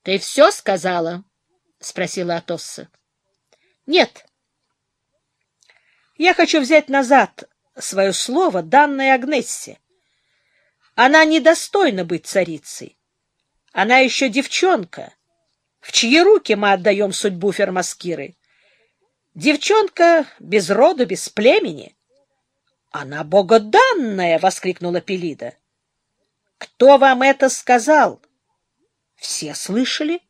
— Ты все сказала? — спросила Атосса. — Нет. Я хочу взять назад свое слово, данное Агнессе. Она недостойна быть царицей. Она еще девчонка, в чьи руки мы отдаем судьбу Фермаскиры. Девчонка без роду, без племени. — Она богоданная! — воскликнула Пелида. — Кто вам это сказал? — Все слышали.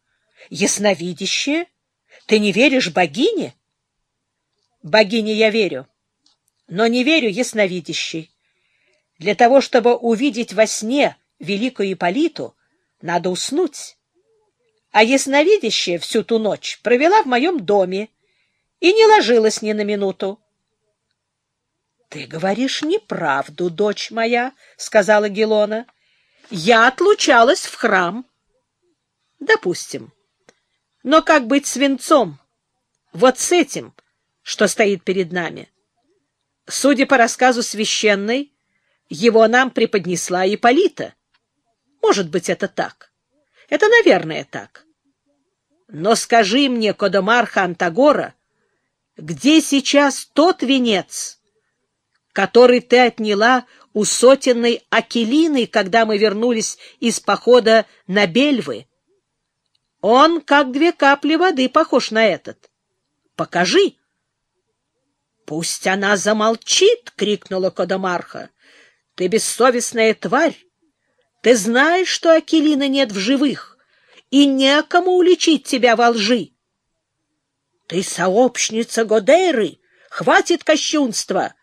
Ясновидящие. Ты не веришь богине? — Богине я верю, но не верю ясновидящей. Для того, чтобы увидеть во сне великую Иполиту, надо уснуть. А ясновидящая всю ту ночь провела в моем доме, и не ложилась ни на минуту. — Ты говоришь неправду, дочь моя, — сказала Гелона. — Я отлучалась в храм. — Допустим. Но как быть свинцом? Вот с этим, что стоит перед нами. Судя по рассказу священной, его нам преподнесла Ипполита. Может быть, это так. Это, наверное, так. Но скажи мне, Кодомарха Антагора, — где сейчас тот венец, который ты отняла у сотенной Акелины, когда мы вернулись из похода на Бельвы? Он, как две капли воды, похож на этот. Покажи. — Пусть она замолчит! — крикнула Кодомарха. — Ты бессовестная тварь! Ты знаешь, что Акелины нет в живых, и некому уличить тебя во лжи. Ты сообщница Годейры! Хватит кощунства!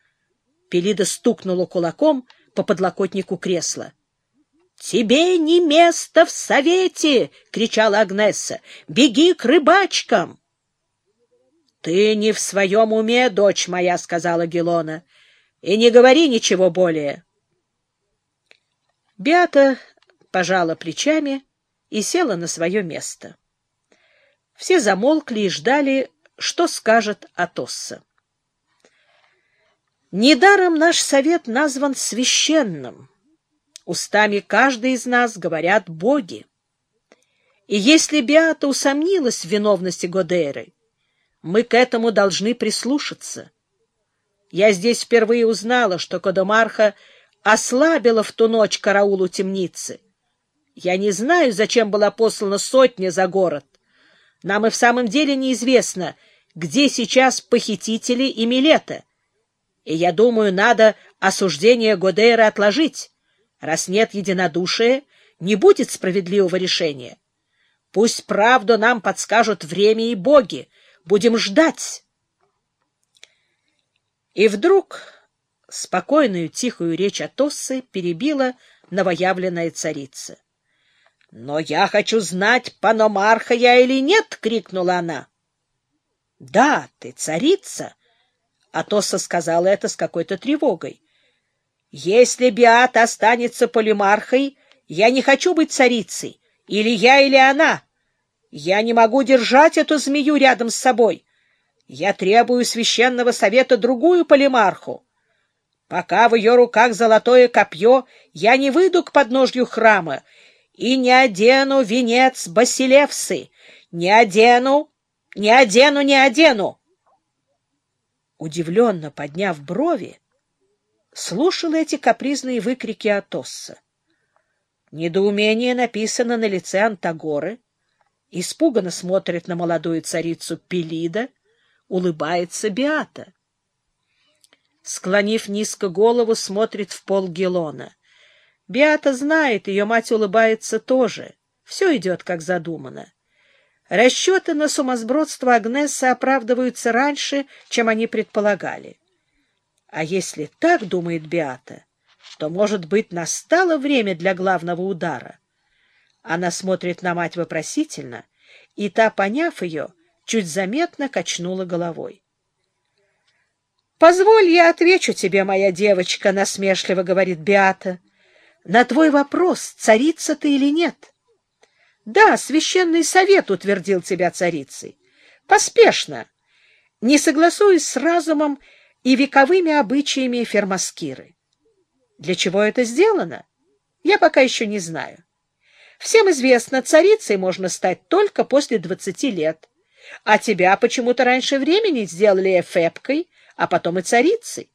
Пелида стукнула кулаком по подлокотнику кресла. «Тебе не место в совете!» — кричала Агнесса. «Беги к рыбачкам!» «Ты не в своем уме, дочь моя!» — сказала Гелона. «И не говори ничего более!» Беата пожала плечами и села на свое место. Все замолкли и ждали, что скажет Атосса. Недаром наш совет назван священным. Устами каждый из нас говорят боги. И если Биата усомнилась в виновности Годеры, мы к этому должны прислушаться. Я здесь впервые узнала, что Кодомарха ослабила в ту ночь караулу темницы. Я не знаю, зачем была послана сотня за город. Нам и в самом деле неизвестно, где сейчас похитители и Милета. И я думаю, надо осуждение Годейра отложить. Раз нет единодушия, не будет справедливого решения. Пусть правду нам подскажут время и боги. Будем ждать. И вдруг спокойную тихую речь Атоссы перебила новоявленная царица. — Но я хочу знать, паномарха я или нет! — крикнула она. — Да, ты царица. Атоса сказала это с какой-то тревогой. — Если Биата останется полимархой, я не хочу быть царицей. Или я, или она. Я не могу держать эту змею рядом с собой. Я требую священного совета другую полимарху. Пока в ее руках золотое копье, я не выйду к подножью храма и не одену венец Басилевсы, не одену, не одену, не одену. Удивленно подняв брови, слушал эти капризные выкрики Атосса. Недоумение написано на лице Антагоры, испуганно смотрит на молодую царицу Пелида, улыбается Биата. Склонив низко голову, смотрит в пол Гелона. Биата знает, ее мать улыбается тоже. Все идет, как задумано. Расчеты на сумасбродство Агнесса оправдываются раньше, чем они предполагали. А если так думает Биата, то, может быть, настало время для главного удара. Она смотрит на мать вопросительно, и та, поняв ее, чуть заметно качнула головой. — Позволь, я отвечу тебе, моя девочка, — насмешливо говорит Биата на твой вопрос, царица ты или нет. Да, священный совет утвердил тебя царицей. Поспешно, не согласуясь с разумом и вековыми обычаями фермаскиры. Для чего это сделано, я пока еще не знаю. Всем известно, царицей можно стать только после двадцати лет. А тебя почему-то раньше времени сделали эфепкой, а потом и царицей.